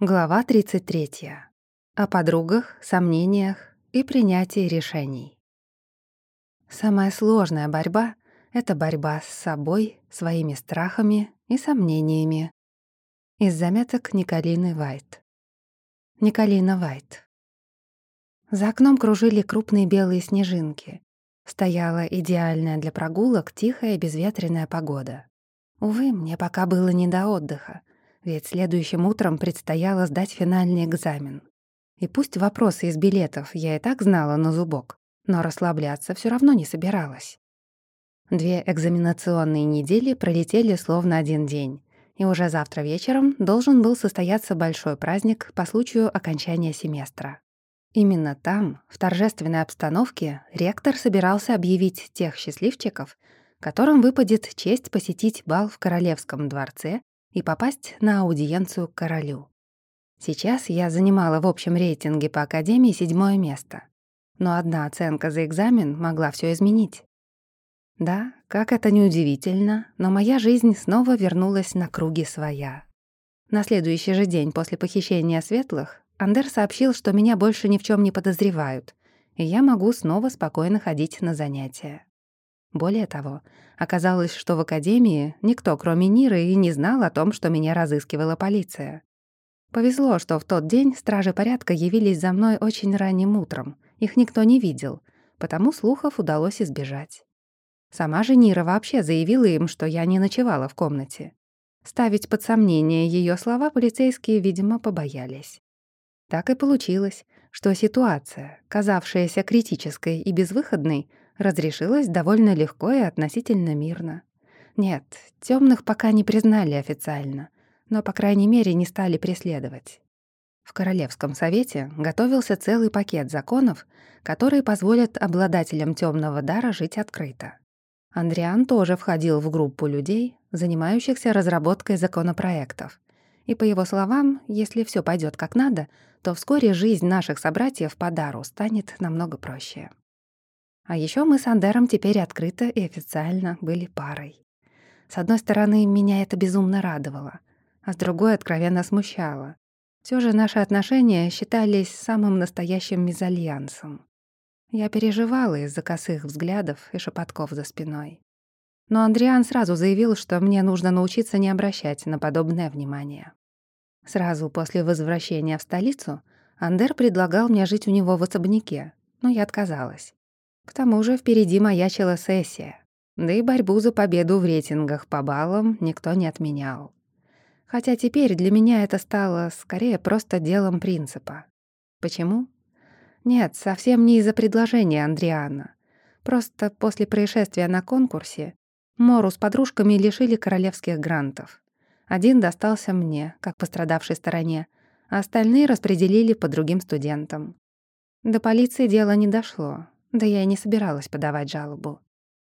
Глава 33. О подругах, сомнениях и принятии решений. Самая сложная борьба — это борьба с собой, своими страхами и сомнениями. Из заметок Николины Вайт. Николина Вайт. За окном кружили крупные белые снежинки. Стояла идеальная для прогулок тихая безветренная погода. Увы, мне пока было не до отдыха ведь следующим утром предстояло сдать финальный экзамен. И пусть вопросы из билетов я и так знала на зубок, но расслабляться все равно не собиралась. Две экзаменационные недели пролетели словно один день, и уже завтра вечером должен был состояться большой праздник по случаю окончания семестра. Именно там, в торжественной обстановке, ректор собирался объявить тех счастливчиков, которым выпадет честь посетить бал в Королевском дворце и попасть на аудиенцию к королю. Сейчас я занимала в общем рейтинге по Академии седьмое место. Но одна оценка за экзамен могла все изменить. Да, как это неудивительно, но моя жизнь снова вернулась на круги своя. На следующий же день после похищения светлых Андер сообщил, что меня больше ни в чем не подозревают, и я могу снова спокойно ходить на занятия. Более того, оказалось, что в академии никто, кроме Ниры, и не знал о том, что меня разыскивала полиция. Повезло, что в тот день стражи порядка явились за мной очень ранним утром. Их никто не видел, потому слухов удалось избежать. Сама же Нира вообще заявила им, что я не ночевала в комнате. Ставить под сомнение ее слова полицейские, видимо, побоялись. Так и получилось, что ситуация, казавшаяся критической и безвыходной, разрешилось довольно легко и относительно мирно. Нет, темных пока не признали официально, но, по крайней мере, не стали преследовать. В Королевском совете готовился целый пакет законов, которые позволят обладателям темного дара жить открыто. Андриан тоже входил в группу людей, занимающихся разработкой законопроектов. И по его словам, если все пойдет как надо, то вскоре жизнь наших собратьев по дару станет намного проще. А еще мы с Андером теперь открыто и официально были парой. С одной стороны, меня это безумно радовало, а с другой откровенно смущало. Все же наши отношения считались самым настоящим мезальянсом. Я переживала из-за косых взглядов и шепотков за спиной. Но Андриан сразу заявил, что мне нужно научиться не обращать на подобное внимание. Сразу после возвращения в столицу Андер предлагал мне жить у него в особняке, но я отказалась. К тому же впереди маячила сессия, да и борьбу за победу в рейтингах по баллам никто не отменял. Хотя теперь для меня это стало скорее просто делом принципа. Почему? Нет, совсем не из-за предложения Андриана. Просто после происшествия на конкурсе Мору с подружками лишили королевских грантов. Один достался мне, как пострадавшей стороне, а остальные распределили по другим студентам. До полиции дело не дошло, да я и не собиралась подавать жалобу.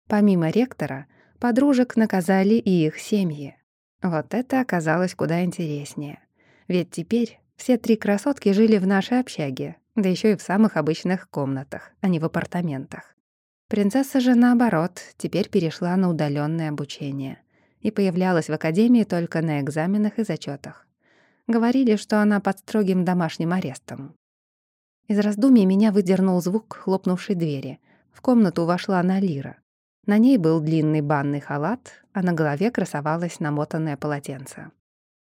Помимо ректора, подружек наказали и их семьи. Вот это оказалось куда интереснее. Ведь теперь все три красотки жили в нашей общаге, да еще и в самых обычных комнатах, а не в апартаментах. Принцесса же, наоборот, теперь перешла на удаленное обучение и появлялась в академии только на экзаменах и зачетах. Говорили, что она под строгим домашним арестом. Из раздумий меня выдернул звук хлопнувшей двери. В комнату вошла Налира. На ней был длинный банный халат, а на голове красовалось намотанное полотенце.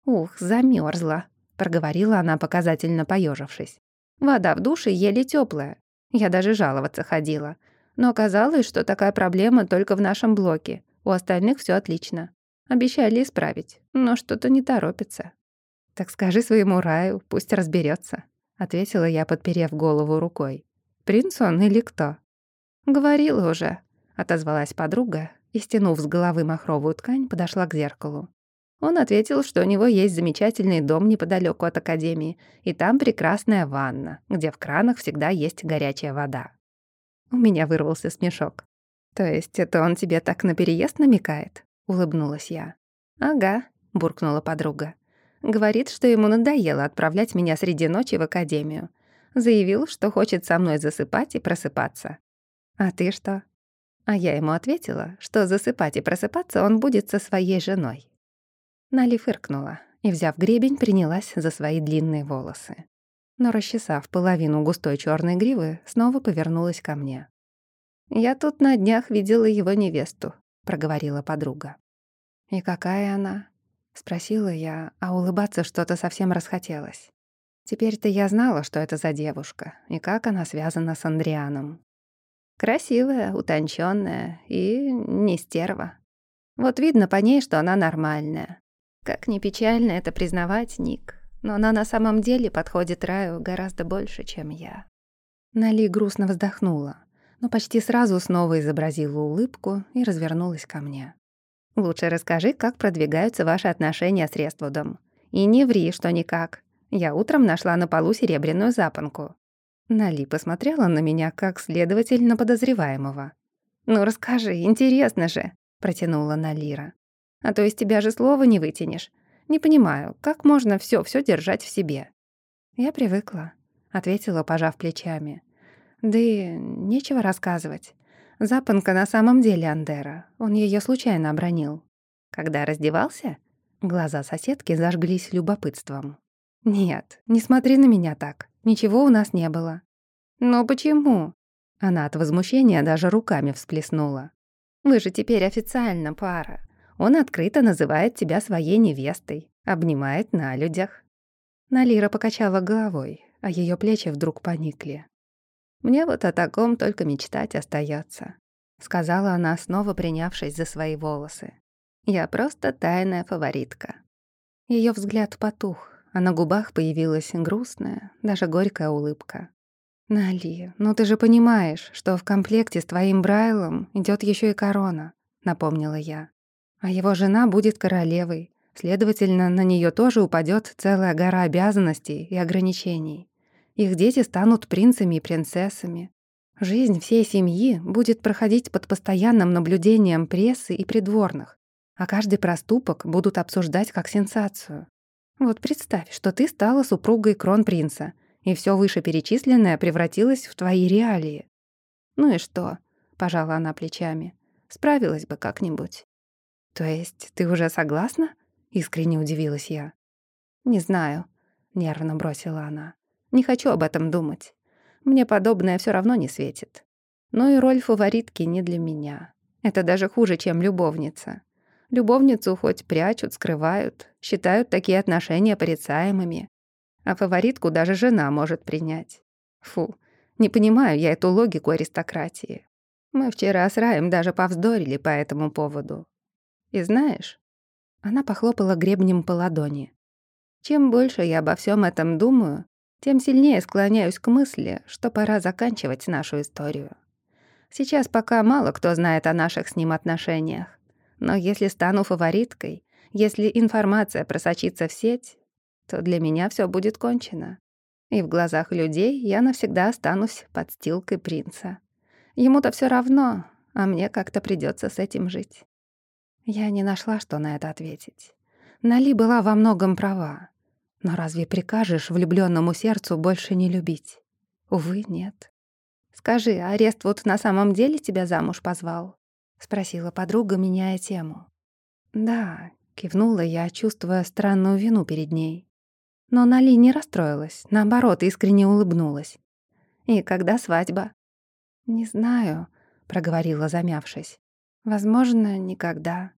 «Ух, замерзла, проговорила она, показательно поежившись. «Вода в душе еле теплая. Я даже жаловаться ходила. Но оказалось, что такая проблема только в нашем блоке. У остальных все отлично. Обещали исправить, но что-то не торопится. Так скажи своему раю, пусть разберется ответила я, подперев голову рукой. «Принц он или кто?» «Говорила уже», — отозвалась подруга и, стянув с головы махровую ткань, подошла к зеркалу. Он ответил, что у него есть замечательный дом неподалеку от академии, и там прекрасная ванна, где в кранах всегда есть горячая вода. У меня вырвался смешок. «То есть это он тебе так на переезд намекает?» — улыбнулась я. «Ага», — буркнула подруга. Говорит, что ему надоело отправлять меня среди ночи в академию. Заявил, что хочет со мной засыпать и просыпаться. А ты что? А я ему ответила, что засыпать и просыпаться он будет со своей женой. Нали фыркнула и, взяв гребень, принялась за свои длинные волосы. Но, расчесав половину густой черной гривы, снова повернулась ко мне. «Я тут на днях видела его невесту», — проговорила подруга. «И какая она?» — спросила я, а улыбаться что-то совсем расхотелось. Теперь-то я знала, что это за девушка и как она связана с Андрианом. Красивая, утонченная и не стерва. Вот видно по ней, что она нормальная. Как ни печально это признавать, Ник, но она на самом деле подходит Раю гораздо больше, чем я. Нали грустно вздохнула, но почти сразу снова изобразила улыбку и развернулась ко мне. «Лучше расскажи, как продвигаются ваши отношения с Рествудом. И не ври, что никак. Я утром нашла на полу серебряную запонку». Нали посмотрела на меня, как следователь на подозреваемого. «Ну расскажи, интересно же», — протянула Налира. «А то из тебя же слова не вытянешь. Не понимаю, как можно все, все держать в себе?» «Я привыкла», — ответила, пожав плечами. «Да и нечего рассказывать. Запонка на самом деле Андера. Он ее случайно обронил. Когда раздевался?» Глаза соседки зажглись любопытством. «Нет, не смотри на меня так. Ничего у нас не было». «Но почему?» Она от возмущения даже руками всплеснула. «Вы же теперь официально пара. Он открыто называет тебя своей невестой, обнимает на людях». Налира покачала головой, а ее плечи вдруг поникли. «Мне вот о таком только мечтать остается, сказала она, снова принявшись за свои волосы. «Я просто тайная фаворитка». Ее взгляд потух, а на губах появилась грустная, даже горькая улыбка. «Нали, ну ты же понимаешь, что в комплекте с твоим Брайлом идет еще и корона», — напомнила я. «А его жена будет королевой, следовательно, на нее тоже упадет целая гора обязанностей и ограничений. Их дети станут принцами и принцессами. Жизнь всей семьи будет проходить под постоянным наблюдением прессы и придворных, а каждый проступок будут обсуждать как сенсацию. Вот представь, что ты стала супругой кронпринца, и все вышеперечисленное превратилось в твои реалии. Ну и что? Пожала она плечами. Справилась бы как-нибудь. То есть ты уже согласна? Искренне удивилась я. Не знаю, нервно бросила она. Не хочу об этом думать. Мне подобное все равно не светит. Но и роль фаворитки не для меня. Это даже хуже, чем любовница. Любовницу хоть прячут, скрывают, считают такие отношения порицаемыми. А фаворитку даже жена может принять. Фу, не понимаю я эту логику аристократии. Мы вчера с Раем даже повздорили по этому поводу. И знаешь, она похлопала гребнем по ладони. Чем больше я обо всем этом думаю, тем сильнее склоняюсь к мысли, что пора заканчивать нашу историю. Сейчас пока мало кто знает о наших с ним отношениях. Но если стану фавориткой, если информация просочится в сеть, то для меня все будет кончено. И в глазах людей я навсегда останусь подстилкой принца. Ему-то все равно, а мне как-то придется с этим жить. Я не нашла, что на это ответить. Нали была во многом права. Но разве прикажешь влюбленному сердцу больше не любить? Увы, нет. Скажи, арест вот на самом деле тебя замуж позвал? — спросила подруга, меняя тему. «Да», — кивнула я, чувствуя странную вину перед ней. Но Нали не расстроилась, наоборот, искренне улыбнулась. «И когда свадьба?» «Не знаю», — проговорила, замявшись. «Возможно, никогда».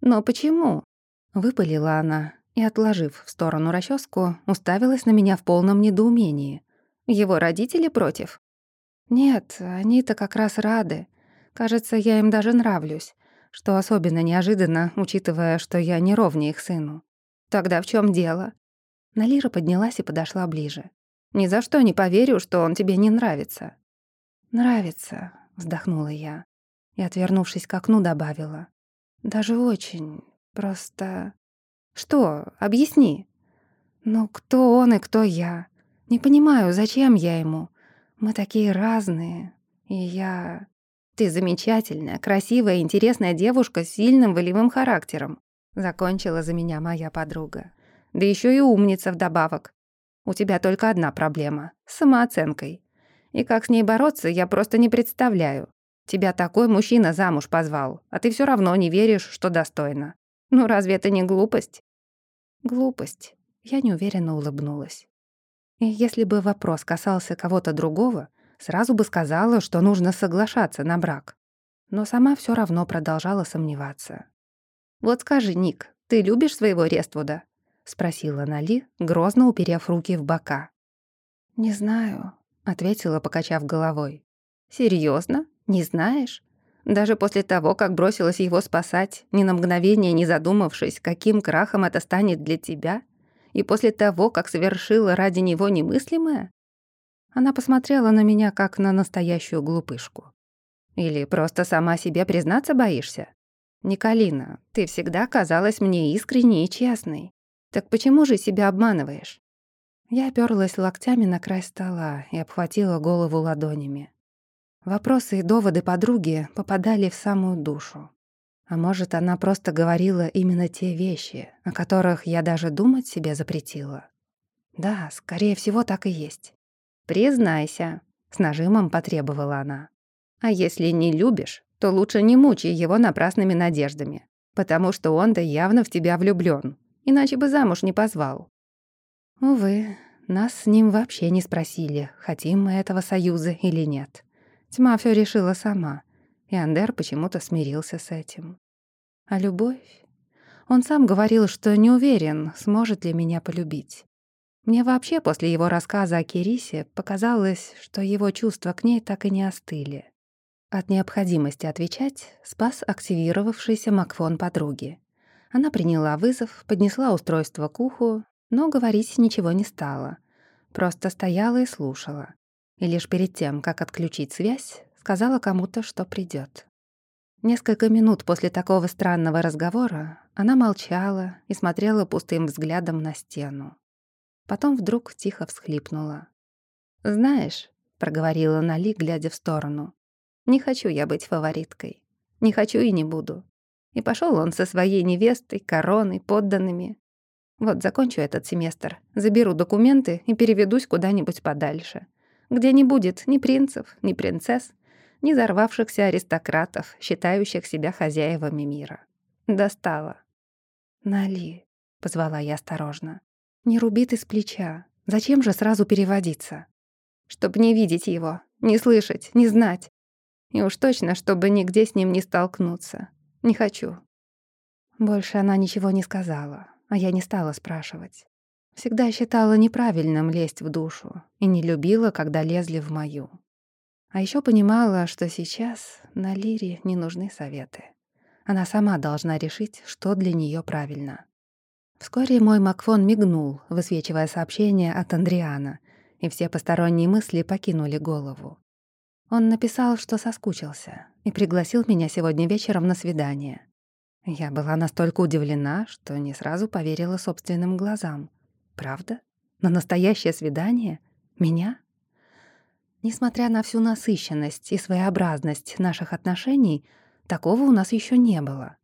«Но почему?» — выпалила она и, отложив в сторону расческу, уставилась на меня в полном недоумении. «Его родители против?» «Нет, они-то как раз рады. Кажется, я им даже нравлюсь, что особенно неожиданно, учитывая, что я не ровнее их сыну. Тогда в чем дело? Налира поднялась и подошла ближе. Ни за что не поверю, что он тебе не нравится. Нравится, вздохнула я и, отвернувшись к окну, добавила. Даже очень. Просто... Что? Объясни. Ну, кто он и кто я? Не понимаю, зачем я ему. Мы такие разные. И я... Ты замечательная, красивая, интересная девушка с сильным волевым характером», — закончила за меня моя подруга. «Да еще и умница вдобавок. У тебя только одна проблема — с самооценкой. И как с ней бороться, я просто не представляю. Тебя такой мужчина замуж позвал, а ты все равно не веришь, что достойна. Ну разве это не глупость?» Глупость. Я неуверенно улыбнулась. И если бы вопрос касался кого-то другого, сразу бы сказала, что нужно соглашаться на брак. Но сама все равно продолжала сомневаться. «Вот скажи, Ник, ты любишь своего Рествуда?» — спросила Нали, грозно уперев руки в бока. «Не знаю», — ответила, покачав головой. Серьезно? Не знаешь? Даже после того, как бросилась его спасать, ни на мгновение не задумавшись, каким крахом это станет для тебя? И после того, как совершила ради него немыслимое? Она посмотрела на меня, как на настоящую глупышку. Или просто сама себе признаться боишься? Николина, ты всегда казалась мне искренней и честной. Так почему же себя обманываешь? Я оперлась локтями на край стола и обхватила голову ладонями. Вопросы и доводы подруги попадали в самую душу. А может, она просто говорила именно те вещи, о которых я даже думать себе запретила. Да, скорее всего, так и есть. «Признайся», — с нажимом потребовала она. «А если не любишь, то лучше не мучай его напрасными надеждами, потому что он-то явно в тебя влюблён, иначе бы замуж не позвал». Увы, нас с ним вообще не спросили, хотим мы этого союза или нет. Тьма все решила сама, и Андер почему-то смирился с этим. А любовь? Он сам говорил, что не уверен, сможет ли меня полюбить. Мне вообще после его рассказа о Кирисе показалось, что его чувства к ней так и не остыли. От необходимости отвечать спас активировавшийся Макфон подруги. Она приняла вызов, поднесла устройство к уху, но говорить ничего не стала. Просто стояла и слушала и лишь перед тем, как отключить связь, сказала кому-то, что придет. Несколько минут после такого странного разговора она молчала и смотрела пустым взглядом на стену. Потом вдруг тихо всхлипнула. «Знаешь», — проговорила Нали, глядя в сторону, «не хочу я быть фавориткой. Не хочу и не буду». И пошел он со своей невестой, короной, подданными. Вот закончу этот семестр, заберу документы и переведусь куда-нибудь подальше где не будет ни принцев, ни принцесс, ни взорвавшихся аристократов, считающих себя хозяевами мира. Достала. «Нали», — позвала я осторожно, — «не руби ты с плеча. Зачем же сразу переводиться? Чтоб не видеть его, не слышать, не знать. И уж точно, чтобы нигде с ним не столкнуться. Не хочу». Больше она ничего не сказала, а я не стала спрашивать. Всегда считала неправильным лезть в душу и не любила, когда лезли в мою. А еще понимала, что сейчас на Лире не нужны советы. Она сама должна решить, что для нее правильно. Вскоре мой Макфон мигнул, высвечивая сообщение от Андриана, и все посторонние мысли покинули голову. Он написал, что соскучился, и пригласил меня сегодня вечером на свидание. Я была настолько удивлена, что не сразу поверила собственным глазам. Правда? На настоящее свидание? Меня? Несмотря на всю насыщенность и своеобразность наших отношений, такого у нас еще не было.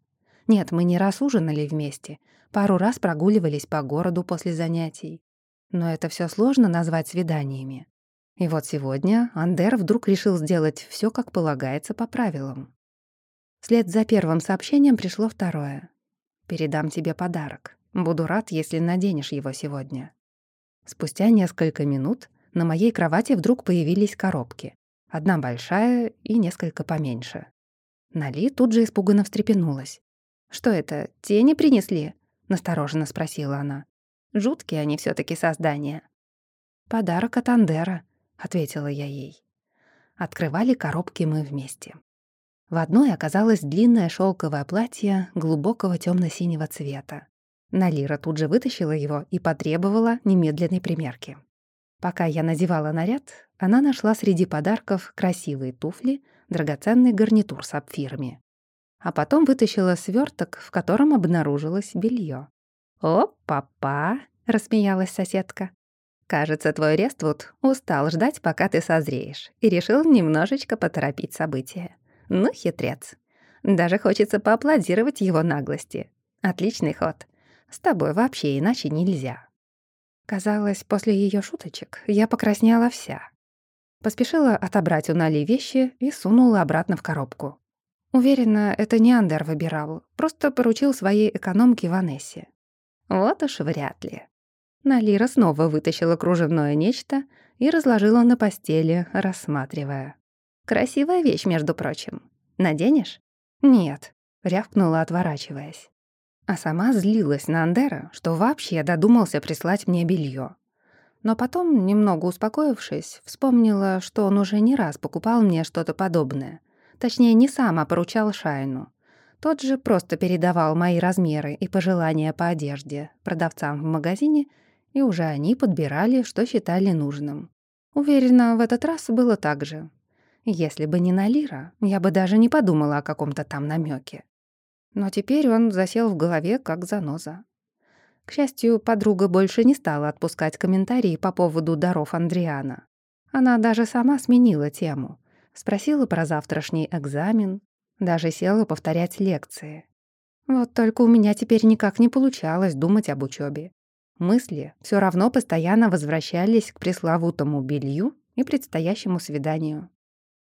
Нет, мы не раз ужинали вместе, пару раз прогуливались по городу после занятий. Но это все сложно назвать свиданиями. И вот сегодня Андер вдруг решил сделать все, как полагается по правилам. Вслед за первым сообщением пришло второе. «Передам тебе подарок. Буду рад, если наденешь его сегодня». Спустя несколько минут на моей кровати вдруг появились коробки. Одна большая и несколько поменьше. Нали тут же испуганно встрепенулась. «Что это, тени принесли?» — настороженно спросила она. «Жуткие они все таки создания». «Подарок от Андера», — ответила я ей. Открывали коробки мы вместе. В одной оказалось длинное шелковое платье глубокого темно синего цвета. Налира тут же вытащила его и потребовала немедленной примерки. Пока я надевала наряд, она нашла среди подарков красивые туфли, драгоценный гарнитур с сапфирами. А потом вытащила сверток, в котором обнаружилось белье. «О, папа!» — рассмеялась соседка. «Кажется, твой Рествуд устал ждать, пока ты созреешь, и решил немножечко поторопить события. Ну, хитрец. Даже хочется поаплодировать его наглости. Отличный ход. С тобой вообще иначе нельзя». Казалось, после ее шуточек я покраснела вся. Поспешила отобрать у Нали вещи и сунула обратно в коробку. Уверена, это не Андер выбирал, просто поручил своей экономке Ванессе. Вот уж вряд ли. Налира снова вытащила кружевное нечто и разложила на постели, рассматривая. «Красивая вещь, между прочим. Наденешь?» «Нет», — рявкнула, отворачиваясь. А сама злилась на Андера, что вообще додумался прислать мне белье. Но потом, немного успокоившись, вспомнила, что он уже не раз покупал мне что-то подобное. Точнее, не сам, а поручал Шайну. Тот же просто передавал мои размеры и пожелания по одежде продавцам в магазине, и уже они подбирали, что считали нужным. Уверена, в этот раз было так же. Если бы не Налира, я бы даже не подумала о каком-то там намеке. Но теперь он засел в голове, как заноза. К счастью, подруга больше не стала отпускать комментарии по поводу даров Андриана. Она даже сама сменила тему. Спросила про завтрашний экзамен, даже села повторять лекции. Вот только у меня теперь никак не получалось думать об учебе. Мысли все равно постоянно возвращались к пресловутому белью и предстоящему свиданию.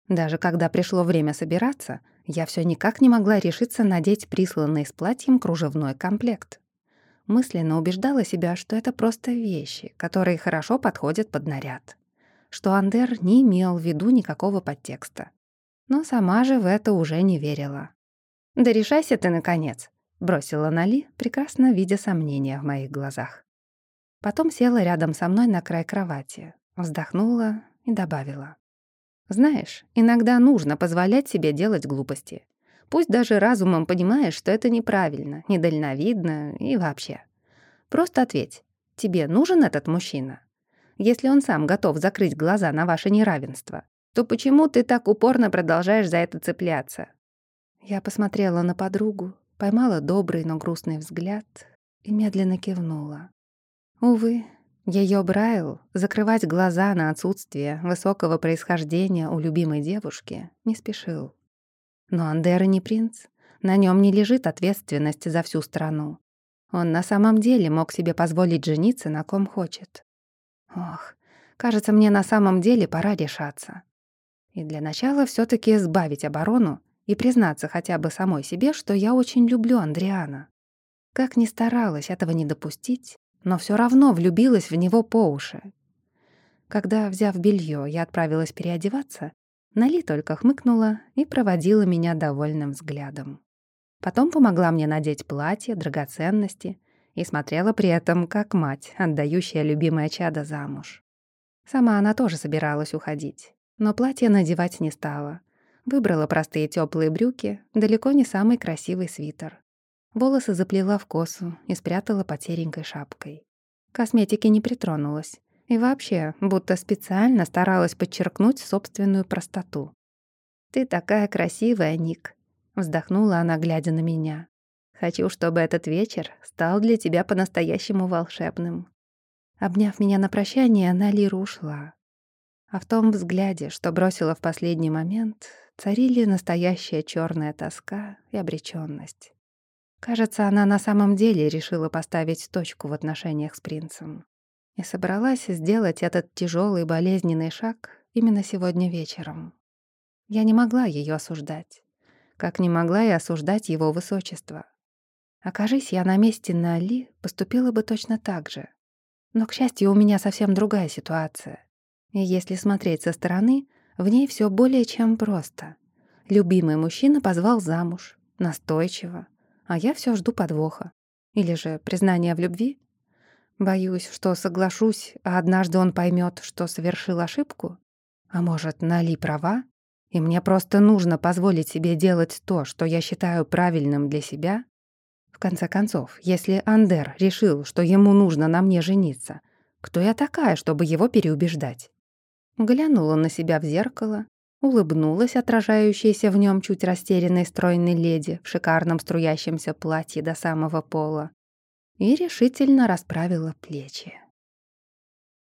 Даже когда пришло время собираться, я все никак не могла решиться надеть присланный с платьем кружевной комплект. Мысленно убеждала себя, что это просто вещи, которые хорошо подходят под наряд. Что Андер не имел в виду никакого подтекста но сама же в это уже не верила. «Да решайся ты, наконец», — бросила Нали, прекрасно видя сомнения в моих глазах. Потом села рядом со мной на край кровати, вздохнула и добавила. «Знаешь, иногда нужно позволять себе делать глупости. Пусть даже разумом понимаешь, что это неправильно, недальновидно и вообще. Просто ответь, тебе нужен этот мужчина? Если он сам готов закрыть глаза на ваше неравенство, то почему ты так упорно продолжаешь за это цепляться?» Я посмотрела на подругу, поймала добрый, но грустный взгляд и медленно кивнула. Увы, ее Брайл закрывать глаза на отсутствие высокого происхождения у любимой девушки не спешил. Но Андера не принц, на нем не лежит ответственность за всю страну. Он на самом деле мог себе позволить жениться на ком хочет. Ох, кажется, мне на самом деле пора решаться. И для начала все таки сбавить оборону и признаться хотя бы самой себе, что я очень люблю Андриана. Как ни старалась этого не допустить, но все равно влюбилась в него по уши. Когда, взяв белье, я отправилась переодеваться, Нали только хмыкнула и проводила меня довольным взглядом. Потом помогла мне надеть платье, драгоценности и смотрела при этом как мать, отдающая любимое чадо замуж. Сама она тоже собиралась уходить но платье надевать не стала. Выбрала простые теплые брюки, далеко не самый красивый свитер. Волосы заплела в косу и спрятала под серенькой шапкой. Косметики не притронулась. И вообще, будто специально старалась подчеркнуть собственную простоту. «Ты такая красивая, Ник», — вздохнула она, глядя на меня. «Хочу, чтобы этот вечер стал для тебя по-настоящему волшебным». Обняв меня на прощание, Налира ушла. А в том взгляде, что бросила в последний момент, царили настоящая черная тоска и обречённость. Кажется, она на самом деле решила поставить точку в отношениях с принцем и собралась сделать этот тяжелый болезненный шаг именно сегодня вечером. Я не могла ее осуждать, как не могла и осуждать его высочество. Окажись я на месте Нали, поступила бы точно так же. Но, к счастью, у меня совсем другая ситуация. И если смотреть со стороны, в ней все более чем просто. Любимый мужчина позвал замуж, настойчиво, а я все жду подвоха. Или же признания в любви? Боюсь, что соглашусь, а однажды он поймет, что совершил ошибку. А может, Нали права? И мне просто нужно позволить себе делать то, что я считаю правильным для себя? В конце концов, если Андер решил, что ему нужно на мне жениться, кто я такая, чтобы его переубеждать? Глянула на себя в зеркало, улыбнулась отражающейся в нем чуть растерянной стройной леди в шикарном струящемся платье до самого пола и решительно расправила плечи.